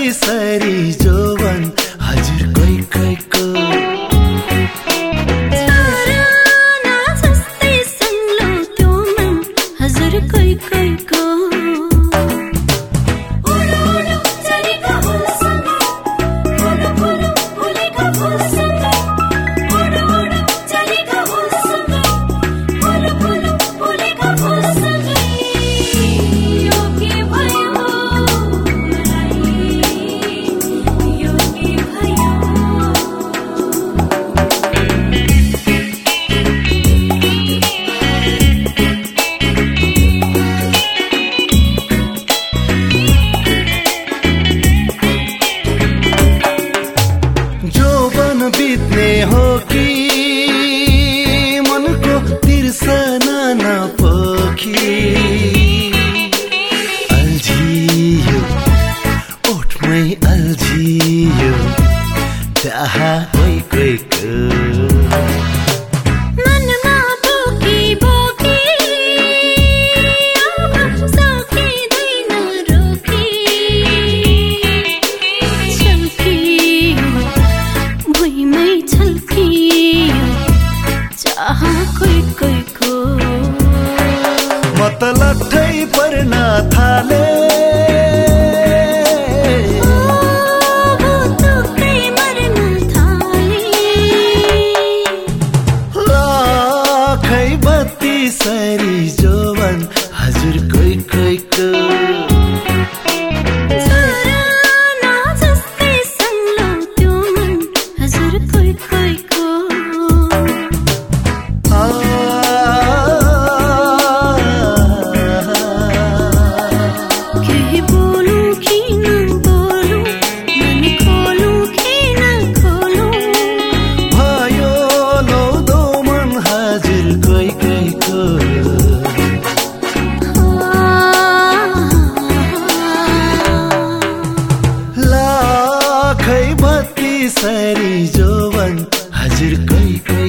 Sorry जोवन हजुरकै कैको जस्तै सङ्लो त्यो मन हजुरकै को साना पखी। अल्झियो ओठमै अल्झियो कोही त लट्ठै पर्न थाले। खै बत्ती यसरी जोवन हजुर कै कै